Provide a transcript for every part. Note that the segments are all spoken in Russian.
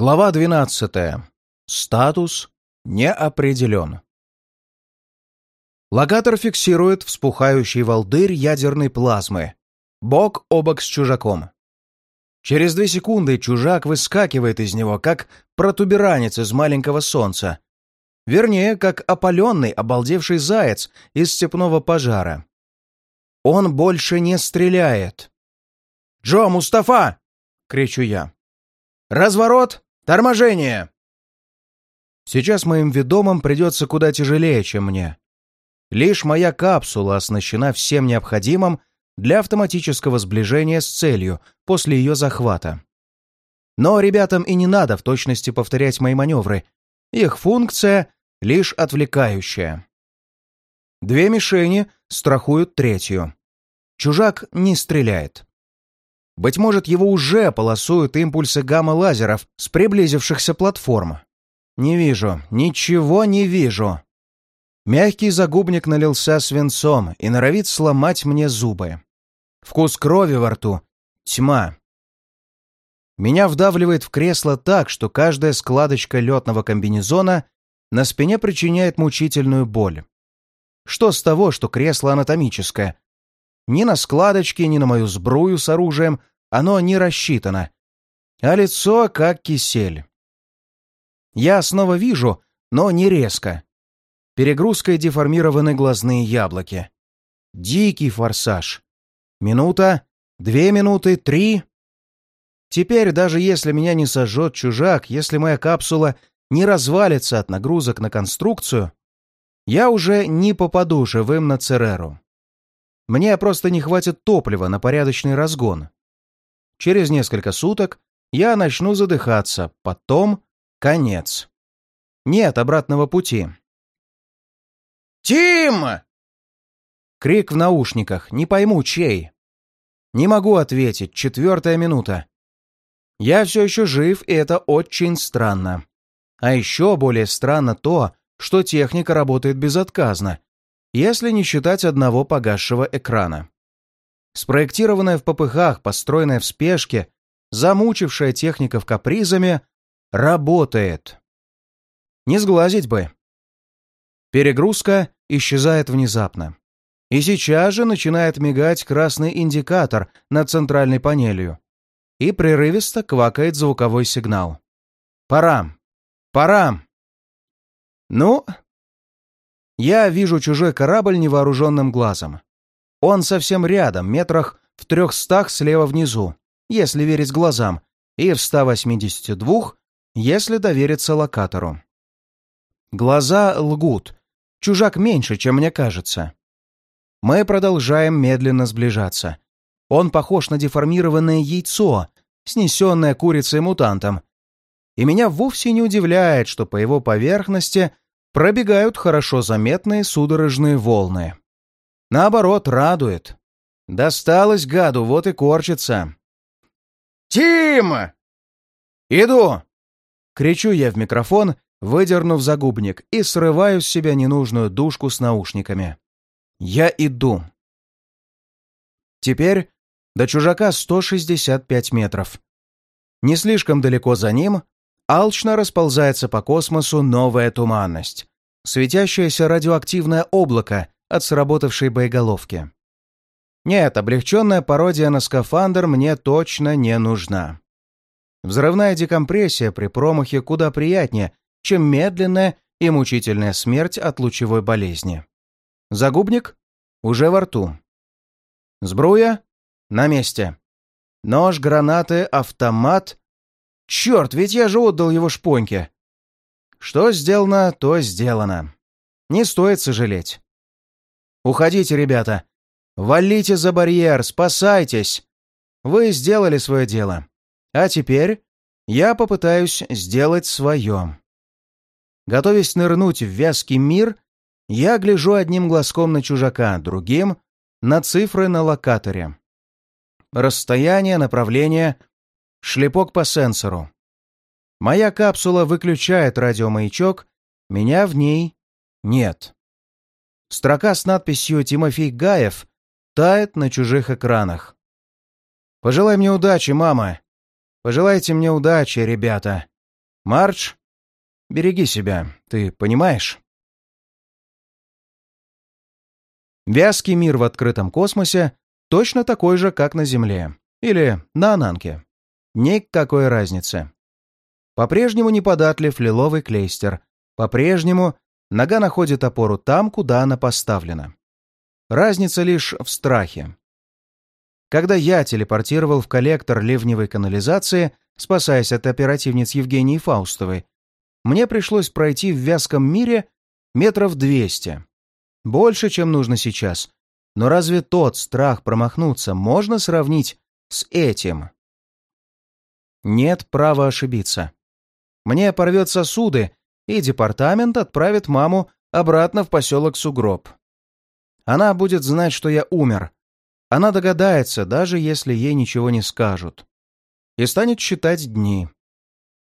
Глава 12. Статус не определен. Локатор фиксирует вспухающий волдырь ядерной плазмы. Бок о бок с чужаком. Через две секунды чужак выскакивает из него, как протуберанец из маленького солнца. Вернее, как опаленный, обалдевший заяц из степного пожара. Он больше не стреляет. «Джо, Мустафа!» — кричу я. «Разворот! Торможение!» Сейчас моим ведомым придется куда тяжелее, чем мне. Лишь моя капсула оснащена всем необходимым для автоматического сближения с целью после ее захвата. Но ребятам и не надо в точности повторять мои маневры. Их функция — лишь отвлекающая. Две мишени страхуют третью. Чужак не стреляет. Быть может, его уже полосуют импульсы гамма-лазеров с приблизившихся платформ. Не вижу, ничего не вижу. Мягкий загубник налился свинцом и норовит сломать мне зубы. Вкус крови во рту. Тьма. Меня вдавливает в кресло так, что каждая складочка летного комбинезона на спине причиняет мучительную боль. Что с того, что кресло анатомическое? Ни на складочке, ни на мою сбрую с оружием оно не рассчитано. А лицо как кисель. Я снова вижу, но не резко. Перегрузкой деформированы глазные яблоки. Дикий форсаж. Минута, две минуты, три. Теперь, даже если меня не сожжет чужак, если моя капсула не развалится от нагрузок на конструкцию, я уже не попаду живым на Цереру. Мне просто не хватит топлива на порядочный разгон. Через несколько суток я начну задыхаться, потом конец. Нет обратного пути. «Тим!» Крик в наушниках, не пойму, чей. Не могу ответить, четвертая минута. Я все еще жив, и это очень странно. А еще более странно то, что техника работает безотказно, если не считать одного погасшего экрана. Спроектированная в попыхах, построенная в спешке, замучившая техников капризами, работает. Не сглазить бы. Перегрузка исчезает внезапно. И сейчас же начинает мигать красный индикатор над центральной панелью. И прерывисто квакает звуковой сигнал. «Пора! Пора!» «Ну, я вижу чужой корабль невооруженным глазом. Он совсем рядом, метрах в трехстах слева внизу, если верить глазам, и в 182, если довериться локатору. Глаза лгут. Чужак меньше, чем мне кажется. Мы продолжаем медленно сближаться. Он похож на деформированное яйцо, снесенное курицей-мутантом. И меня вовсе не удивляет, что по его поверхности пробегают хорошо заметные судорожные волны. Наоборот, радует. Досталось гаду, вот и корчится. «Тим!» «Иду!» Кричу я в микрофон, выдернув загубник, и срываю с себя ненужную душку с наушниками. Я иду. Теперь до чужака 165 метров. Не слишком далеко за ним алчно расползается по космосу новая туманность. Светящееся радиоактивное облако от сработавшей боеголовки. Нет, облегченная пародия на скафандр мне точно не нужна. Взрывная декомпрессия при промахе куда приятнее, чем медленная и мучительная смерть от лучевой болезни. Загубник уже во рту. Сбруя на месте. Нож, гранаты, автомат Черт, ведь я же отдал его шпоньке. Что сделано, то сделано. Не стоит сожалеть. Уходите, ребята. Валите за барьер, спасайтесь. Вы сделали свое дело. А теперь я попытаюсь сделать свое. Готовясь нырнуть в вязкий мир, я гляжу одним глазком на чужака, другим — на цифры на локаторе. Расстояние, направление, Шлепок по сенсору. Моя капсула выключает радиомаячок, меня в ней нет. Строка с надписью «Тимофей Гаев» тает на чужих экранах. «Пожелай мне удачи, мама. Пожелайте мне удачи, ребята. Мардж, береги себя, ты понимаешь? Вязкий мир в открытом космосе точно такой же, как на Земле. Или на Ананке. Никакой разницы. По-прежнему неподатлив лиловый клейстер. По-прежнему нога находит опору там, куда она поставлена. Разница лишь в страхе. Когда я телепортировал в коллектор ливневой канализации, спасаясь от оперативниц Евгении Фаустовой, мне пришлось пройти в вязком мире метров двести. Больше, чем нужно сейчас. Но разве тот страх промахнуться можно сравнить с этим? Нет права ошибиться. Мне порвет сосуды, и департамент отправит маму обратно в поселок Сугроб. Она будет знать, что я умер. Она догадается, даже если ей ничего не скажут. И станет считать дни.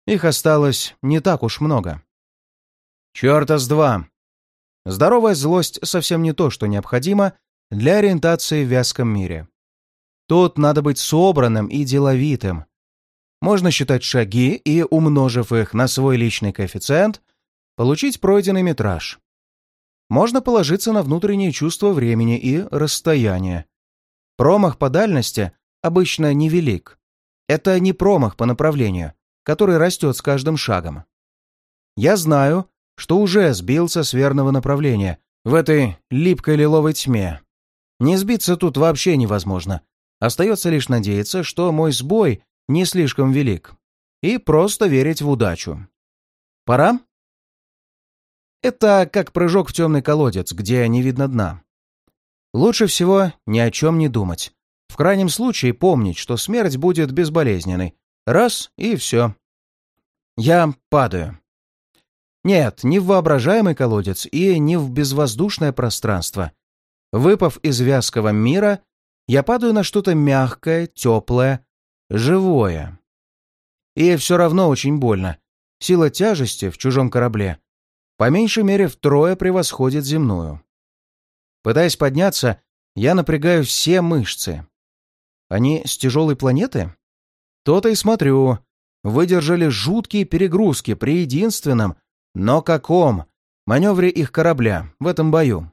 Их осталось не так уж много. Чёрта с два. Здоровая злость совсем не то, что необходимо для ориентации в вязком мире. Тут надо быть собранным и деловитым. Можно считать шаги и, умножив их на свой личный коэффициент, получить пройденный метраж. Можно положиться на внутреннее чувство времени и расстояния. Промах по дальности обычно невелик. Это не промах по направлению, который растет с каждым шагом. Я знаю, что уже сбился с верного направления в этой липкой лиловой тьме. Не сбиться тут вообще невозможно. Остается лишь надеяться, что мой сбой не слишком велик, и просто верить в удачу. Пора? Это как прыжок в темный колодец, где не видно дна. Лучше всего ни о чем не думать. В крайнем случае помнить, что смерть будет безболезненной. Раз — и все. Я падаю. Нет, не в воображаемый колодец и не в безвоздушное пространство. Выпав из вязкого мира, я падаю на что-то мягкое, теплое, живое. И все равно очень больно. Сила тяжести в чужом корабле по меньшей мере втрое превосходит земную. Пытаясь подняться, я напрягаю все мышцы. Они с тяжелой планеты? То-то и смотрю. Выдержали жуткие перегрузки при единственном, но каком, маневре их корабля в этом бою.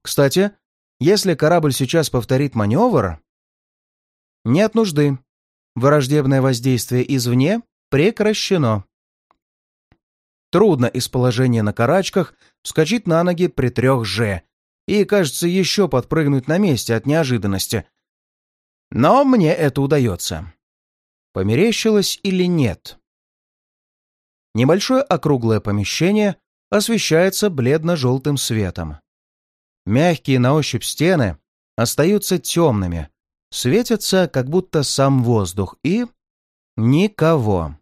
Кстати, если корабль сейчас повторит маневр... Нет нужды. Враждебное воздействие извне прекращено. Трудно из положения на карачках вскочить на ноги при трех «Ж» и, кажется, еще подпрыгнуть на месте от неожиданности. Но мне это удается. Померещилось или нет? Небольшое округлое помещение освещается бледно-желтым светом. Мягкие на ощупь стены остаются темными, светятся, как будто сам воздух, и... никого.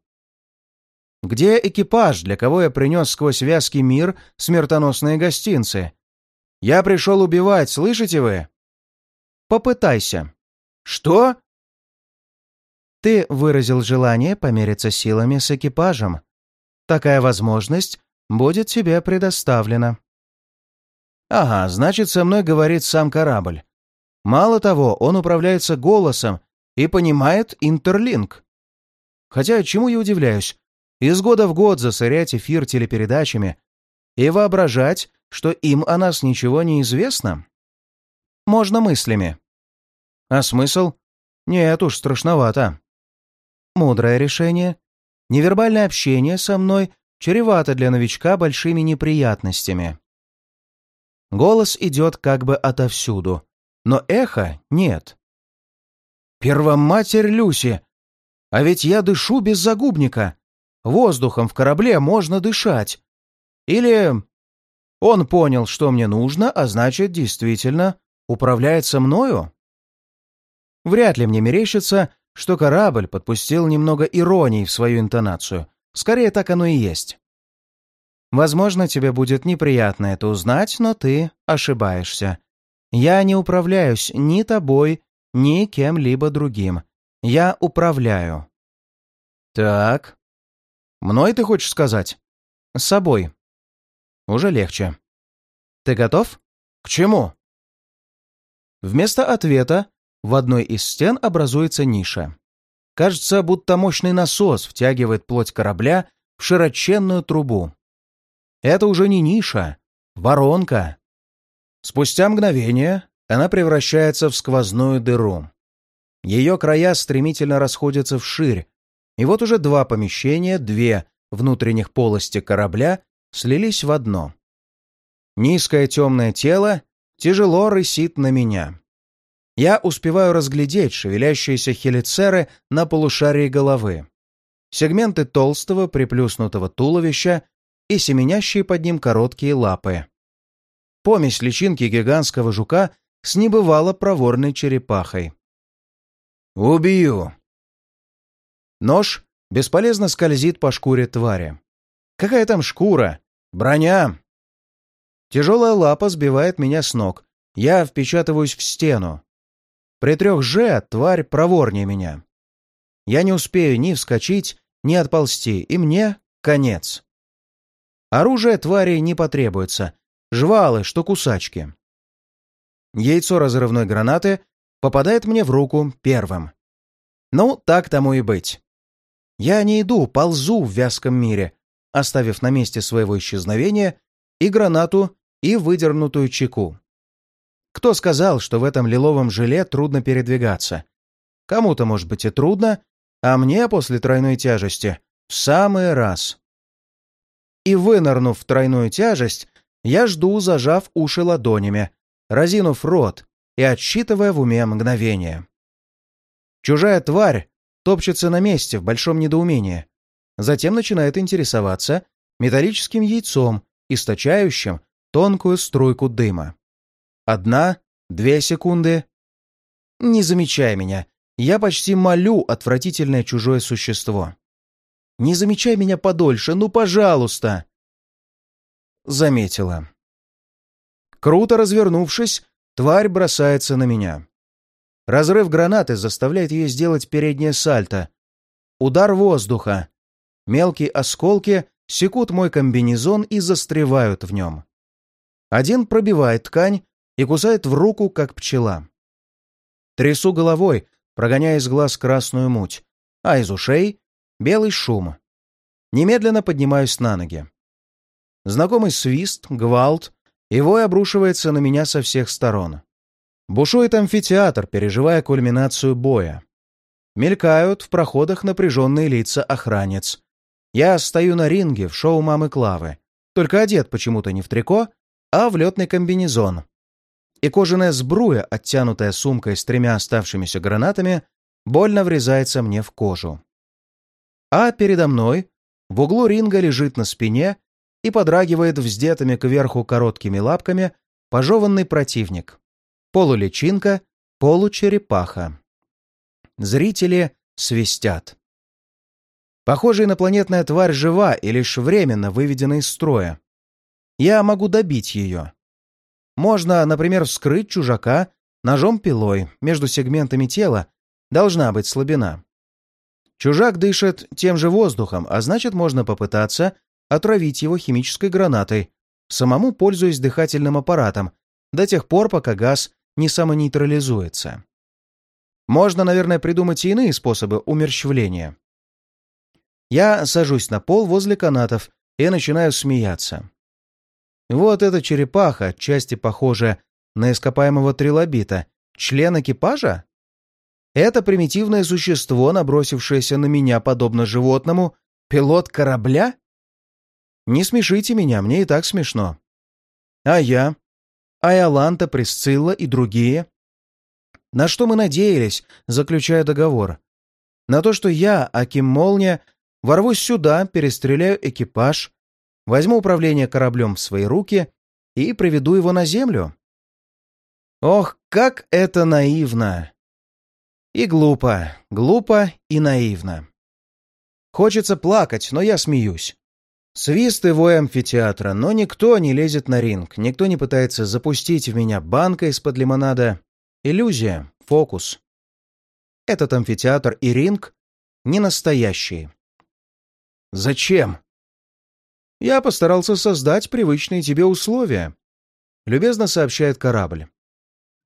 Где экипаж, для кого я принес сквозь вязкий мир смертоносные гостинцы? Я пришел убивать, слышите вы? Попытайся. Что? Ты выразил желание помериться силами с экипажем. Такая возможность будет тебе предоставлена. Ага, значит, со мной говорит сам корабль. Мало того, он управляется голосом и понимает интерлинк. Хотя чему я удивляюсь? из года в год засорять эфир телепередачами и воображать, что им о нас ничего не известно? Можно мыслями. А смысл? Нет уж, страшновато. Мудрое решение. Невербальное общение со мной чревато для новичка большими неприятностями. Голос идет как бы отовсюду, но эхо нет. Первоматерь Люси! А ведь я дышу без загубника. Воздухом в корабле можно дышать. Или он понял, что мне нужно, а значит, действительно управляет со мною? Вряд ли мне мерещится, что корабль подпустил немного иронии в свою интонацию. Скорее, так оно и есть. Возможно, тебе будет неприятно это узнать, но ты ошибаешься. Я не управляюсь ни тобой, ни кем-либо другим. Я управляю. Так, Мной ты хочешь сказать? С собой. Уже легче. Ты готов? К чему? Вместо ответа в одной из стен образуется ниша. Кажется, будто мощный насос втягивает плоть корабля в широченную трубу. Это уже не ниша, воронка. Спустя мгновение она превращается в сквозную дыру. Ее края стремительно расходятся вширь, и вот уже два помещения, две внутренних полости корабля слились в одно. Низкое темное тело тяжело рысит на меня. Я успеваю разглядеть шевелящиеся хелицеры на полушарии головы, сегменты толстого приплюснутого туловища и семенящие под ним короткие лапы. Помесь личинки гигантского жука с небывало проворной черепахой. «Убью!» Нож бесполезно скользит по шкуре твари. «Какая там шкура? Броня!» Тяжелая лапа сбивает меня с ног. Я впечатываюсь в стену. При трех «Ж» тварь проворнее меня. Я не успею ни вскочить, ни отползти, и мне конец. Оружие твари не потребуется. Жвалы, что кусачки. Яйцо разрывной гранаты попадает мне в руку первым. Ну, так тому и быть. Я не иду, ползу в вязком мире, оставив на месте своего исчезновения и гранату, и выдернутую чеку. Кто сказал, что в этом лиловом желе трудно передвигаться? Кому-то, может быть, и трудно, а мне после тройной тяжести в самый раз. И вынырнув в тройную тяжесть, я жду, зажав уши ладонями, разинув рот и отсчитывая в уме мгновение. Чужая тварь топчется на месте в большом недоумении. Затем начинает интересоваться металлическим яйцом, источающим тонкую струйку дыма. Одна, две секунды. Не замечай меня. Я почти молю отвратительное чужое существо. Не замечай меня подольше, ну, пожалуйста. Заметила. Круто развернувшись, тварь бросается на меня. Разрыв гранаты заставляет ее сделать переднее сальто. Удар воздуха. Мелкие осколки секут мой комбинезон и застревают в нем. Один пробивает ткань и кусает в руку, как пчела. Трясу головой, прогоняя из глаз красную муть, а из ушей — белый шум. Немедленно поднимаюсь на ноги. Знакомый свист, гвалт, и вой обрушивается на меня со всех сторон. Бушует амфитеатр, переживая кульминацию боя. Мелькают в проходах напряженные лица охранец. Я стою на ринге в шоу мамы Клавы, только одет почему-то не в трико, а в летный комбинезон. И кожаная сбруя, оттянутая сумкой с тремя оставшимися гранатами, больно врезается мне в кожу. А передо мной в углу ринга лежит на спине и подрагивает вздетыми кверху короткими лапками пожеванный противник. Полуличинка, получерепаха. Зрители свистят. Похоже, инопланетная тварь жива и лишь временно выведена из строя. Я могу добить ее. Можно, например, вскрыть чужака ножом-пилой между сегментами тела, должна быть слабина. Чужак дышит тем же воздухом, а значит, можно попытаться отравить его химической гранатой, самому пользуясь дыхательным аппаратом, до тех пор, пока газ не самонейтрализуется. Можно, наверное, придумать и иные способы умерщвления. Я сажусь на пол возле канатов и начинаю смеяться. Вот эта черепаха, отчасти похожая на ископаемого трилобита, член экипажа? Это примитивное существо, набросившееся на меня подобно животному, пилот корабля? Не смешите меня, мне и так смешно. А я? Айоланта, Присцилла и другие? На что мы надеялись, заключая договор? На то, что я, Аким Молния, ворвусь сюда, перестреляю экипаж, возьму управление кораблем в свои руки и приведу его на землю? Ох, как это наивно! И глупо, глупо и наивно. Хочется плакать, но я смеюсь. Свист и вой амфитеатра, но никто не лезет на ринг, никто не пытается запустить в меня банка из-под лимонада. Иллюзия, фокус. Этот амфитеатр и ринг не настоящие. Зачем? Я постарался создать привычные тебе условия. Любезно сообщает корабль.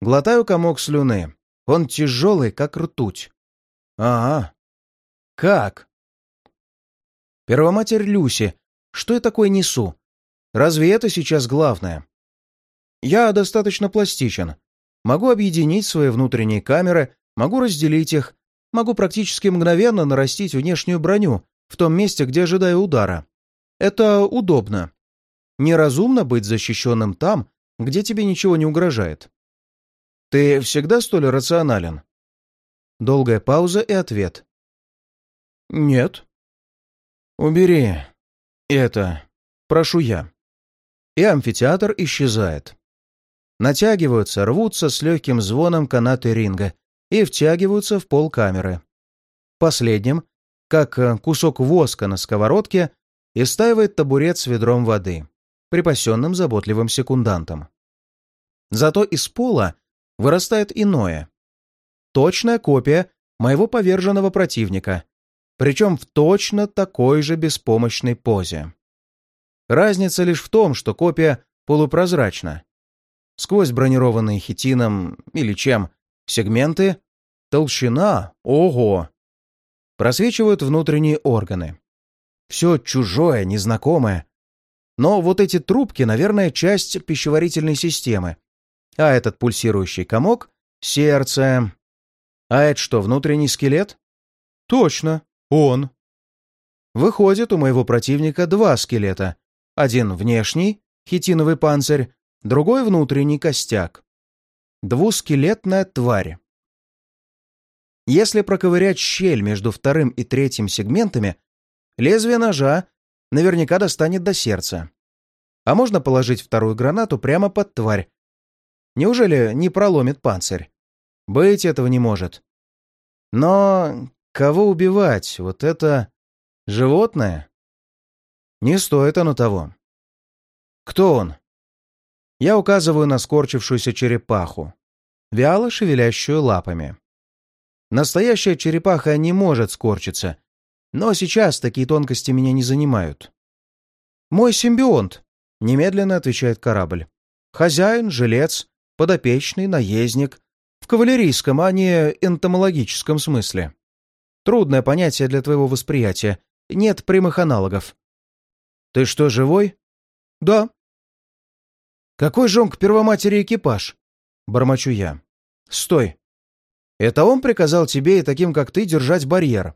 Глотаю комок слюны. Он тяжелый, как ртуть. Ага, Как? Первоматерь Люси, что я такое несу? Разве это сейчас главное? Я достаточно пластичен. Могу объединить свои внутренние камеры, могу разделить их, могу практически мгновенно нарастить внешнюю броню в том месте, где ожидаю удара. Это удобно. Неразумно быть защищенным там, где тебе ничего не угрожает. Ты всегда столь рационален? Долгая пауза и ответ. Нет. Убери это, прошу я. И амфитеатр исчезает. Натягиваются, рвутся с легким звоном канаты ринга и втягиваются в пол камеры. Последним, как кусок воска на сковородке, истаивает табурет с ведром воды, припасенным заботливым секундантом. Зато из пола вырастает иное. Точная копия моего поверженного противника, причем в точно такой же беспомощной позе. Разница лишь в том, что копия полупрозрачна. Сквозь бронированные хитином или чем сегменты толщина, ого! Просвечивают внутренние органы. Все чужое, незнакомое. Но вот эти трубки, наверное, часть пищеварительной системы, а этот пульсирующий комок — сердце. А это что, внутренний скелет? Точно, он. Выходит, у моего противника два скелета. Один внешний, хитиновый панцирь, другой внутренний костяк. Двускелетная тварь. Если проковырять щель между вторым и третьим сегментами, лезвие ножа наверняка достанет до сердца. А можно положить вторую гранату прямо под тварь Неужели не проломит панцирь? Быть этого не может. Но кого убивать? Вот это... животное? Не стоит оно того. Кто он? Я указываю на скорчившуюся черепаху, вяло шевелящую лапами. Настоящая черепаха не может скорчиться, но сейчас такие тонкости меня не занимают. «Мой симбионт», — немедленно отвечает корабль. «Хозяин, жилец, подопечный, наездник. В кавалерийском, а не энтомологическом смысле. Трудное понятие для твоего восприятия. Нет прямых аналогов. Ты что, живой? Да. Какой же он к первоматери экипаж? Бормочу я. Стой. Это он приказал тебе и таким, как ты, держать барьер?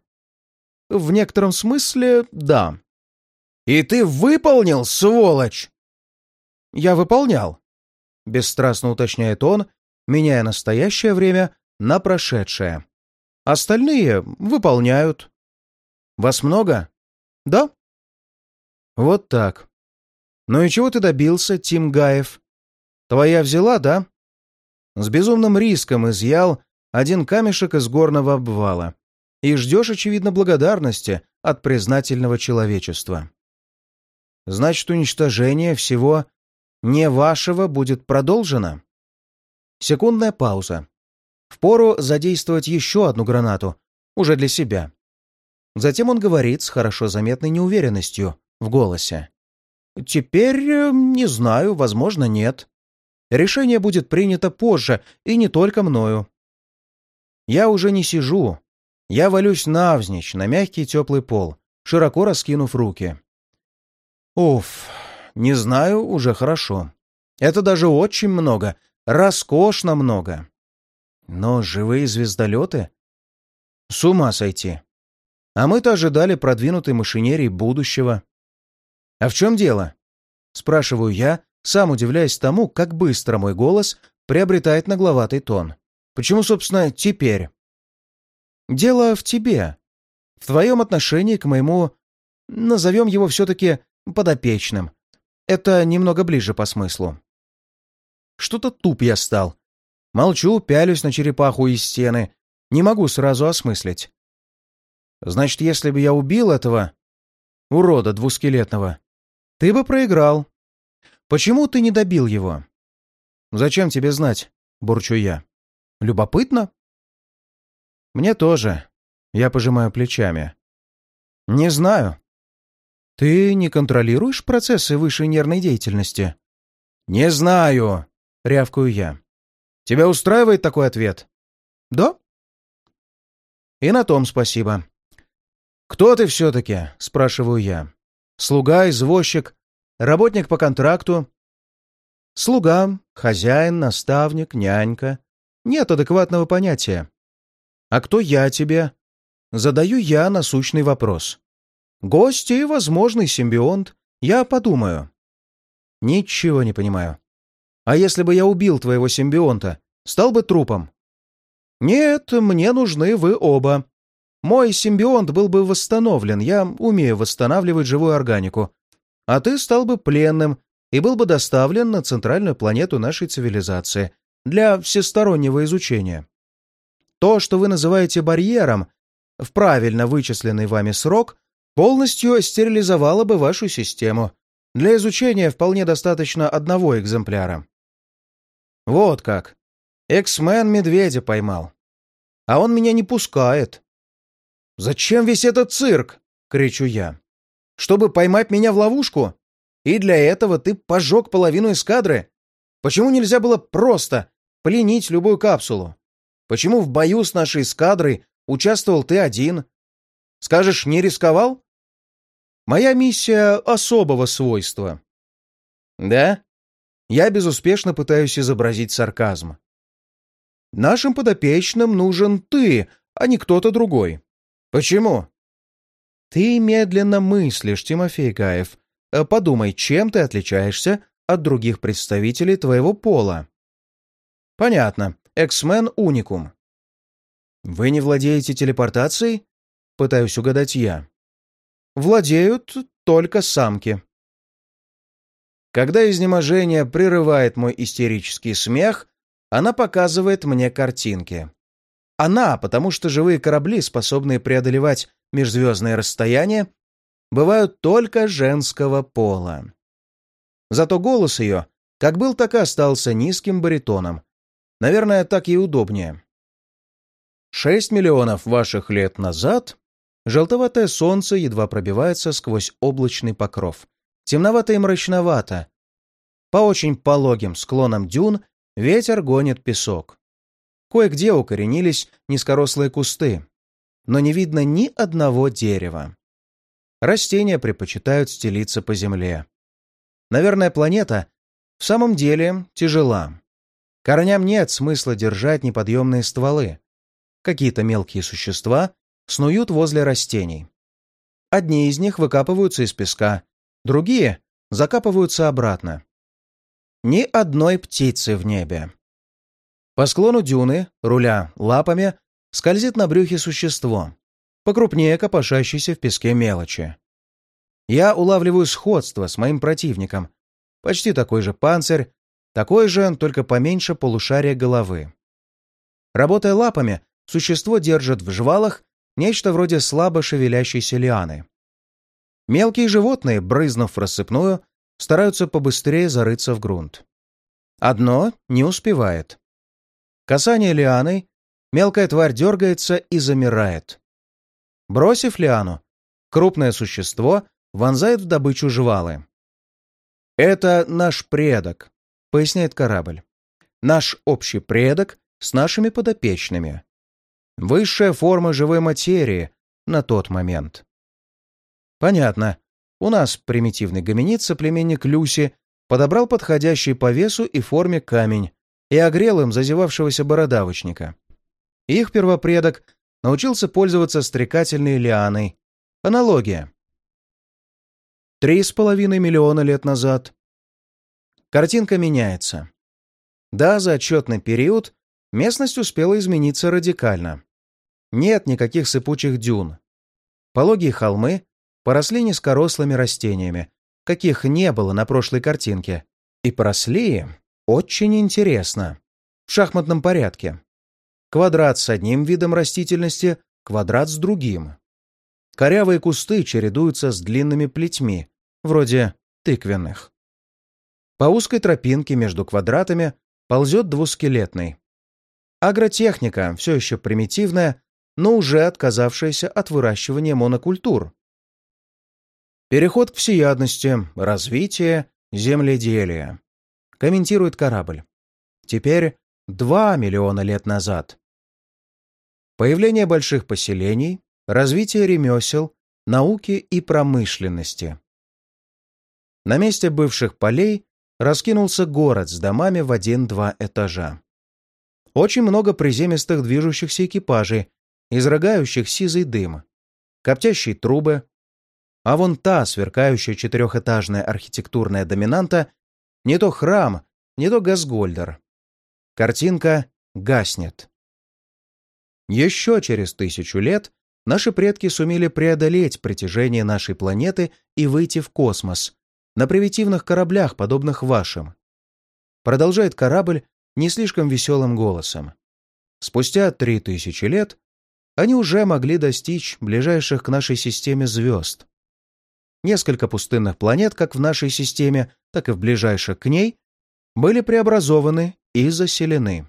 В некотором смысле, да. И ты выполнил, сволочь! Я выполнял бесстрастно уточняет он, меняя настоящее время на прошедшее. Остальные выполняют. Вас много? Да. Вот так. Ну и чего ты добился, Тим Гаев? Твоя взяла, да? С безумным риском изъял один камешек из горного обвала. И ждешь, очевидно, благодарности от признательного человечества. Значит, уничтожение всего не вашего будет продолжено. Секундная пауза. Впору задействовать еще одну гранату, уже для себя. Затем он говорит с хорошо заметной неуверенностью в голосе. «Теперь, э, не знаю, возможно, нет. Решение будет принято позже, и не только мною. Я уже не сижу. Я валюсь навзничь на мягкий теплый пол, широко раскинув руки. Уф, не знаю, уже хорошо. Это даже очень много, роскошно много. Но живые звездолеты? С ума сойти. А мы-то ожидали продвинутой машинерии будущего. А в чем дело? Спрашиваю я, сам удивляясь тому, как быстро мой голос приобретает нагловатый тон. Почему, собственно, теперь? Дело в тебе. В твоем отношении к моему, назовем его все-таки подопечным, это немного ближе по смыслу. Что-то туп я стал. Молчу, пялюсь на черепаху из стены. Не могу сразу осмыслить. Значит, если бы я убил этого урода двускелетного, ты бы проиграл. Почему ты не добил его? Зачем тебе знать? Бурчу я. Любопытно? Мне тоже. Я пожимаю плечами. Не знаю. «Ты не контролируешь процессы высшей нервной деятельности?» «Не знаю», — рявкаю я. «Тебя устраивает такой ответ?» «Да». «И на том спасибо. «Кто ты все-таки?» — спрашиваю я. «Слуга, извозчик, работник по контракту?» «Слуга, хозяин, наставник, нянька. Нет адекватного понятия. А кто я тебе?» Задаю я насущный вопрос. «Гость и возможный симбионт. Я подумаю». «Ничего не понимаю. А если бы я убил твоего симбионта, стал бы трупом?» «Нет, мне нужны вы оба. Мой симбионт был бы восстановлен, я умею восстанавливать живую органику. А ты стал бы пленным и был бы доставлен на центральную планету нашей цивилизации для всестороннего изучения. То, что вы называете барьером, в правильно вычисленный вами срок, полностью стерилизовало бы вашу систему. Для изучения вполне достаточно одного экземпляра. Вот как. Эксмен медведя поймал. А он меня не пускает. «Зачем весь этот цирк?» — кричу я. «Чтобы поймать меня в ловушку? И для этого ты пожег половину эскадры? Почему нельзя было просто пленить любую капсулу? Почему в бою с нашей эскадрой участвовал ты один? Скажешь, не рисковал? Моя миссия особого свойства». «Да?» Я безуспешно пытаюсь изобразить сарказм. Нашим подопечным нужен ты, а не кто-то другой. Почему? Ты медленно мыслишь, Тимофей Гаев. Э, подумай, чем ты отличаешься от других представителей твоего пола? Понятно. Эксмен уникум. Вы не владеете телепортацией? Пытаюсь угадать я. Владеют только самки. Когда изнеможение прерывает мой истерический смех, она показывает мне картинки. Она, потому что живые корабли, способные преодолевать межзвездные расстояния, бывают только женского пола. Зато голос ее, как был, так и остался низким баритоном. Наверное, так и удобнее. Шесть миллионов ваших лет назад желтоватое солнце едва пробивается сквозь облачный покров. Темновато и мрачновато. По очень пологим склонам дюн Ветер гонит песок. Кое-где укоренились низкорослые кусты, но не видно ни одного дерева. Растения предпочитают стелиться по земле. Наверное, планета в самом деле тяжела. Корням нет смысла держать неподъемные стволы. Какие-то мелкие существа снуют возле растений. Одни из них выкапываются из песка, другие закапываются обратно. Ни одной птицы в небе. По склону дюны, руля лапами, скользит на брюхе существо, покрупнее копошащейся в песке мелочи. Я улавливаю сходство с моим противником. Почти такой же панцирь, такой же, только поменьше полушария головы. Работая лапами, существо держит в жвалах нечто вроде слабо шевелящейся лианы. Мелкие животные, брызнув в рассыпную, стараются побыстрее зарыться в грунт. Одно не успевает. Касание лианы, мелкая тварь дергается и замирает. Бросив лиану, крупное существо вонзает в добычу жвалы. «Это наш предок», — поясняет корабль. «Наш общий предок с нашими подопечными. Высшая форма живой материи на тот момент». «Понятно. У нас примитивный гоминид, соплеменник Люси, подобрал подходящий по весу и форме камень и огрел им зазевавшегося бородавочника. Их первопредок научился пользоваться стрекательной лианой. Аналогия. Три с половиной миллиона лет назад. Картинка меняется. Да, за отчетный период местность успела измениться радикально. Нет никаких сыпучих дюн. Пологие холмы поросли низкорослыми растениями, каких не было на прошлой картинке. И поросли очень интересно, в шахматном порядке. Квадрат с одним видом растительности, квадрат с другим. Корявые кусты чередуются с длинными плетьми, вроде тыквенных. По узкой тропинке между квадратами ползет двускелетный. Агротехника все еще примитивная, но уже отказавшаяся от выращивания монокультур. Переход к всеядности, развитие, земледелие. Комментирует корабль. Теперь два миллиона лет назад. Появление больших поселений, развитие ремесел, науки и промышленности. На месте бывших полей раскинулся город с домами в один-два этажа. Очень много приземистых движущихся экипажей, изрыгающих сизый дым, коптящие трубы, а вон та сверкающая четырехэтажная архитектурная доминанта не то храм, не то Газгольдер. Картинка гаснет. Еще через тысячу лет наши предки сумели преодолеть притяжение нашей планеты и выйти в космос на примитивных кораблях, подобных вашим. Продолжает корабль не слишком веселым голосом. Спустя три тысячи лет они уже могли достичь ближайших к нашей системе звезд. Несколько пустынных планет, как в нашей системе, так и в ближайших к ней, были преобразованы и заселены.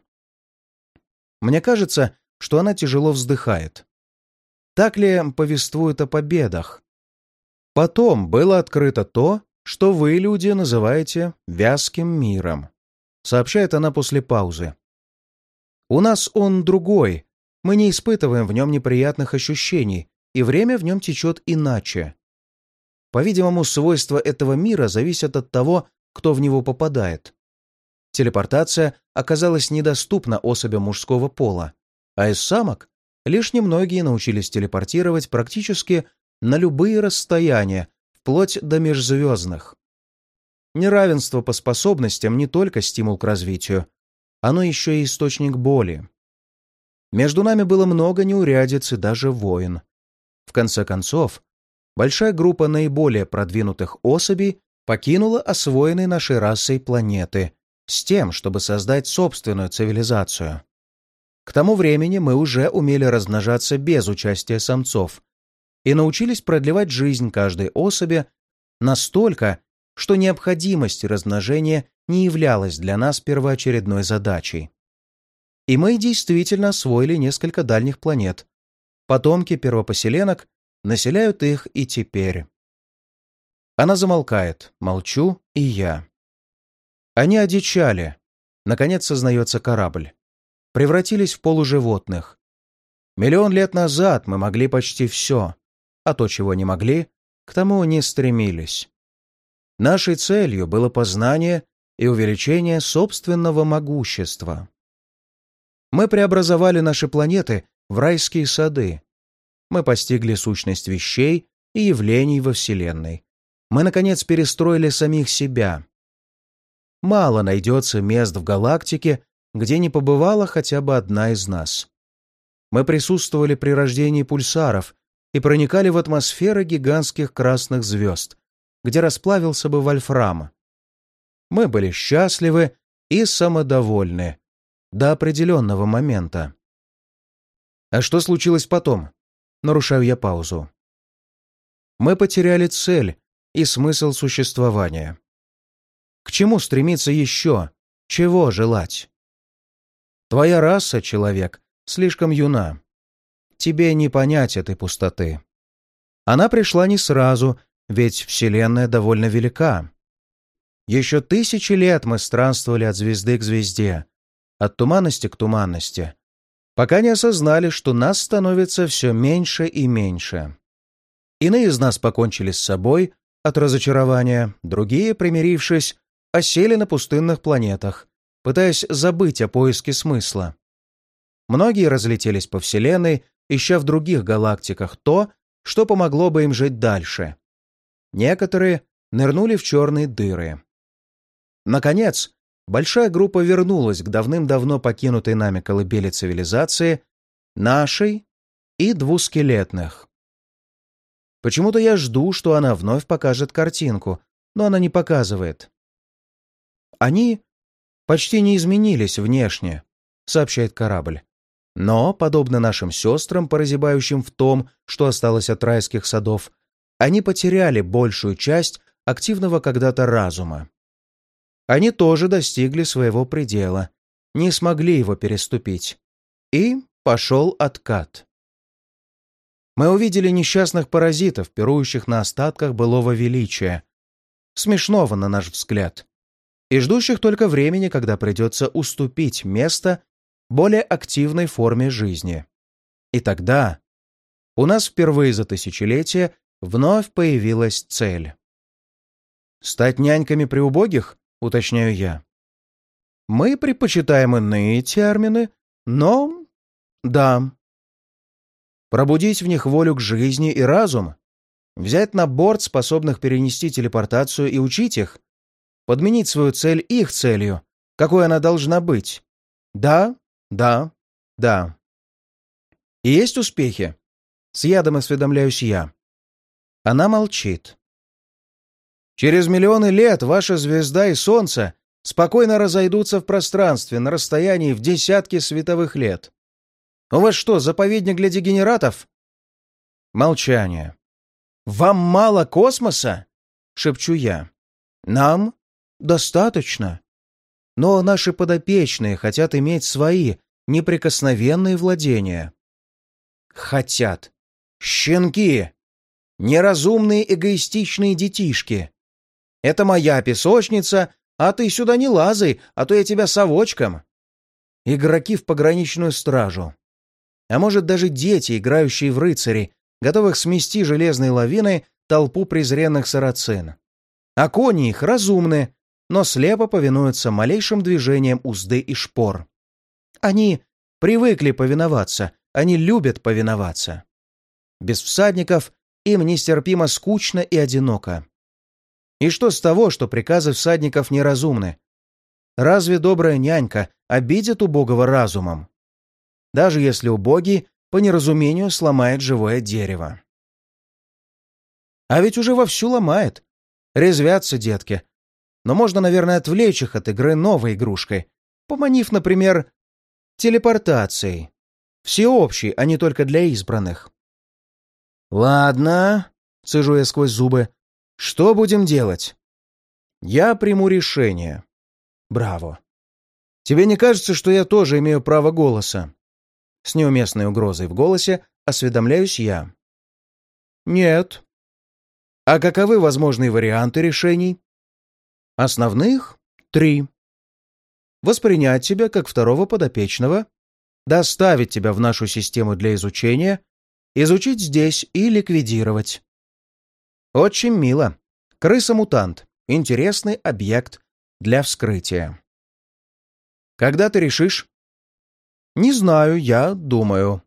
Мне кажется, что она тяжело вздыхает. Так ли повествует о победах? Потом было открыто то, что вы, люди, называете «вязким миром», сообщает она после паузы. У нас он другой, мы не испытываем в нем неприятных ощущений, и время в нем течет иначе. По-видимому, свойства этого мира зависят от того, кто в него попадает. Телепортация оказалась недоступна особям мужского пола, а из самок лишь немногие научились телепортировать практически на любые расстояния, вплоть до межзвездных. Неравенство по способностям не только стимул к развитию, оно еще и источник боли. Между нами было много неурядиц и даже войн. В конце концов, большая группа наиболее продвинутых особей покинула освоенные нашей расой планеты с тем, чтобы создать собственную цивилизацию. К тому времени мы уже умели размножаться без участия самцов и научились продлевать жизнь каждой особи настолько, что необходимость размножения не являлась для нас первоочередной задачей. И мы действительно освоили несколько дальних планет. Потомки первопоселенок населяют их и теперь. Она замолкает, молчу и я. Они одичали. Наконец сознается корабль превратились в полуживотных. Миллион лет назад мы могли почти все, а то, чего не могли, к тому не стремились. Нашей целью было познание и увеличение собственного могущества. Мы преобразовали наши планеты в райские сады. Мы постигли сущность вещей и явлений во Вселенной. Мы, наконец, перестроили самих себя. Мало найдется мест в галактике, где не побывала хотя бы одна из нас. Мы присутствовали при рождении пульсаров и проникали в атмосферы гигантских красных звезд, где расплавился бы вольфрам. Мы были счастливы и самодовольны до определенного момента. А что случилось потом? Нарушаю я паузу. Мы потеряли цель и смысл существования. К чему стремиться еще? Чего желать? Твоя раса, человек, слишком юна. Тебе не понять этой пустоты. Она пришла не сразу, ведь Вселенная довольно велика. Еще тысячи лет мы странствовали от звезды к звезде, от туманности к туманности, пока не осознали, что нас становится все меньше и меньше. Иные из нас покончили с собой от разочарования, другие, примирившись, осели на пустынных планетах, пытаясь забыть о поиске смысла. Многие разлетелись по Вселенной, ища в других галактиках то, что помогло бы им жить дальше. Некоторые нырнули в черные дыры. Наконец, большая группа вернулась к давным-давно покинутой нами колыбели цивилизации, нашей и двускелетных. Почему-то я жду, что она вновь покажет картинку, но она не показывает. Они почти не изменились внешне, сообщает корабль. Но, подобно нашим сестрам, прозябающим в том, что осталось от райских садов, они потеряли большую часть активного когда-то разума. Они тоже достигли своего предела, не смогли его переступить. И пошел откат. Мы увидели несчастных паразитов, пирующих на остатках былого величия. Смешного, на наш взгляд и ждущих только времени, когда придется уступить место более активной форме жизни. И тогда у нас впервые за тысячелетия вновь появилась цель. «Стать няньками при убогих?» — уточняю я. «Мы предпочитаем иные термины, но... да. Пробудить в них волю к жизни и разум, взять на борт способных перенести телепортацию и учить их, подменить свою цель их целью, какой она должна быть. Да, да, да. И есть успехи. С ядом осведомляюсь я. Она молчит. Через миллионы лет ваша звезда и Солнце спокойно разойдутся в пространстве на расстоянии в десятки световых лет. У вас что, заповедник для дегенератов? Молчание. «Вам мало космоса?» — шепчу я. «Нам достаточно. Но наши подопечные хотят иметь свои неприкосновенные владения». «Хотят. Щенки! Неразумные эгоистичные детишки. Это моя песочница, а ты сюда не лазай, а то я тебя совочком». Игроки в пограничную стражу. А может, даже дети, играющие в рыцари, готовых смести железной лавиной толпу презренных сарацин. А кони их разумны, но слепо повинуются малейшим движениям узды и шпор. Они привыкли повиноваться, они любят повиноваться. Без всадников им нестерпимо скучно и одиноко. И что с того, что приказы всадников неразумны? Разве добрая нянька обидит убогого разумом? Даже если убогий по неразумению сломает живое дерево. А ведь уже вовсю ломает. Резвятся детки. Но можно, наверное, отвлечь их от игры новой игрушкой, поманив, например, телепортацией. Всеобщей, а не только для избранных. «Ладно», — сижу я сквозь зубы, — «что будем делать?» «Я приму решение». «Браво». «Тебе не кажется, что я тоже имею право голоса?» С неуместной угрозой в голосе осведомляюсь я. «Нет». «А каковы возможные варианты решений?» «Основных — три. Воспринять тебя как второго подопечного, доставить тебя в нашу систему для изучения, изучить здесь и ликвидировать. Очень мило. Крыса-мутант. Интересный объект для вскрытия. Когда ты решишь? «Не знаю, я думаю».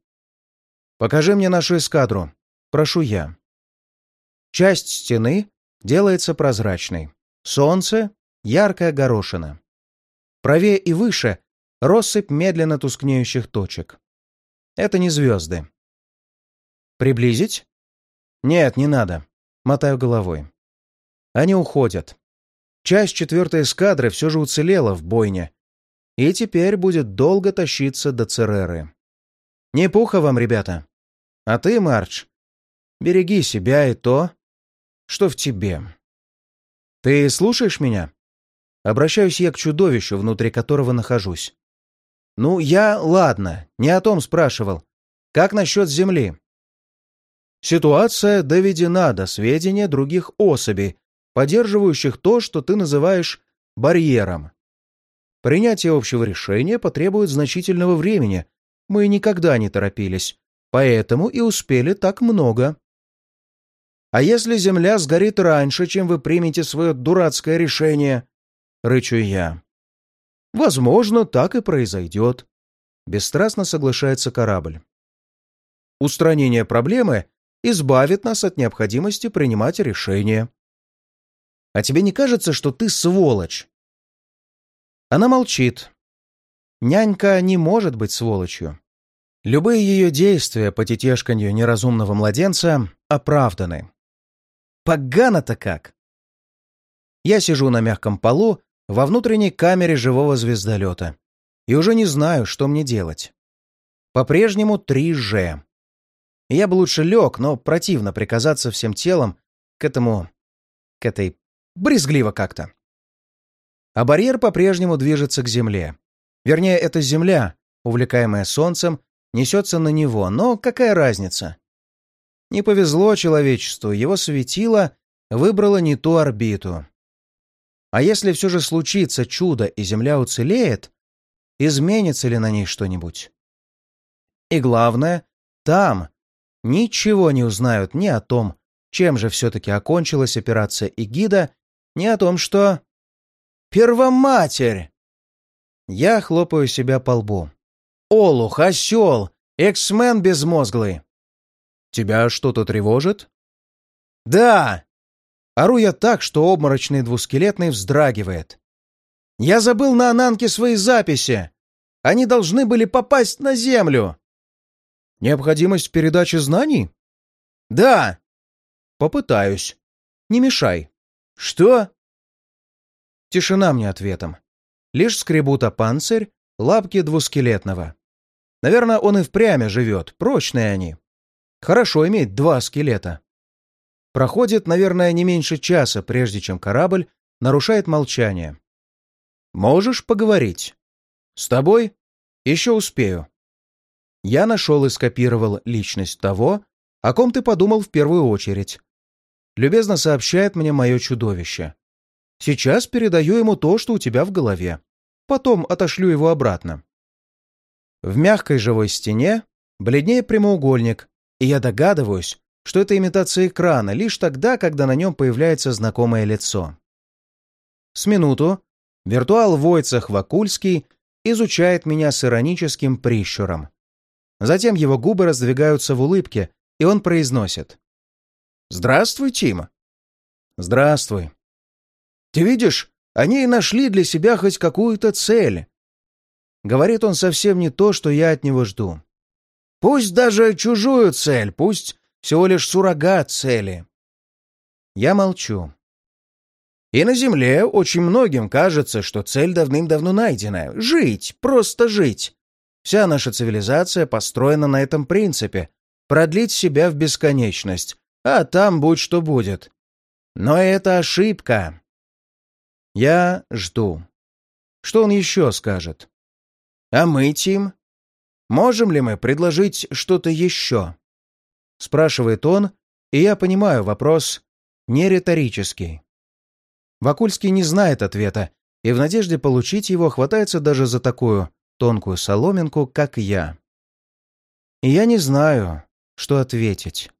«Покажи мне нашу эскадру. Прошу я». Часть стены делается прозрачной. Солнце — яркая горошина. Правее и выше — россыпь медленно тускнеющих точек. Это не звезды. «Приблизить?» «Нет, не надо». Мотаю головой. Они уходят. Часть четвертой эскадры все же уцелела в бойне, и теперь будет долго тащиться до Цереры. Не пуха вам, ребята. А ты, Марч, береги себя и то, что в тебе. Ты слушаешь меня? Обращаюсь я к чудовищу, внутри которого нахожусь. Ну, я, ладно, не о том спрашивал. Как насчет Земли? Ситуация доведена до сведения других особей, поддерживающих то, что ты называешь барьером. Принятие общего решения потребует значительного времени. Мы никогда не торопились, поэтому и успели так много. А если Земля сгорит раньше, чем вы примете свое дурацкое решение? Рычу я. Возможно, так и произойдет. Бесстрастно соглашается корабль. Устранение проблемы избавит нас от необходимости принимать решения. А тебе не кажется, что ты сволочь? Она молчит. Нянька не может быть сволочью. Любые ее действия по тетешканью неразумного младенца оправданы. Погано-то как! Я сижу на мягком полу во внутренней камере живого звездолета и уже не знаю, что мне делать. По-прежнему 3G. Я бы лучше лег, но противно приказаться всем телом к этому... к этой... брезгливо как-то. А барьер по-прежнему движется к Земле. Вернее, это Земля, увлекаемая Солнцем, несется на него, но какая разница? Не повезло человечеству, его светило выбрало не ту орбиту. А если все же случится чудо и Земля уцелеет, изменится ли на ней что-нибудь? И главное, там ничего не узнают ни о том, чем же все-таки окончилась операция Игида, ни о том, что... Первоматерь! Я хлопаю себя по лбу. Олух, осел, эксмен безмозглый. Тебя что-то тревожит? Да! Ору я так, что обморочный двускелетный вздрагивает. Я забыл на Ананке свои записи. Они должны были попасть на Землю. Необходимость передачи знаний? Да. Попытаюсь. Не мешай. Что? Тишина мне ответом. Лишь скребут о панцирь лапки двускелетного. Наверное, он и впрямь живет, прочные они. Хорошо иметь два скелета. Проходит, наверное, не меньше часа, прежде чем корабль нарушает молчание. «Можешь поговорить?» «С тобой?» «Еще успею». Я нашел и скопировал личность того, о ком ты подумал в первую очередь. Любезно сообщает мне мое чудовище. Сейчас передаю ему то, что у тебя в голове. Потом отошлю его обратно. В мягкой живой стене бледнее прямоугольник, и я догадываюсь, что это имитация экрана лишь тогда, когда на нем появляется знакомое лицо. С минуту виртуал Войцах Вакульский изучает меня с ироническим прищуром. Затем его губы раздвигаются в улыбке, и он произносит. «Здравствуй, Тима». «Здравствуй». «Ты видишь, они и нашли для себя хоть какую-то цель». Говорит он совсем не то, что я от него жду. Пусть даже чужую цель, пусть всего лишь суррогат цели. Я молчу. И на Земле очень многим кажется, что цель давным-давно найдена — жить, просто жить. Вся наша цивилизация построена на этом принципе — продлить себя в бесконечность, а там будь что будет. Но это ошибка. Я жду. Что он еще скажет? А мы, Тим? Можем ли мы предложить что-то еще? Спрашивает он, и я понимаю, вопрос не риторический. Вакульский не знает ответа, и в надежде получить его хватается даже за такую тонкую соломинку, как я. И я не знаю, что ответить.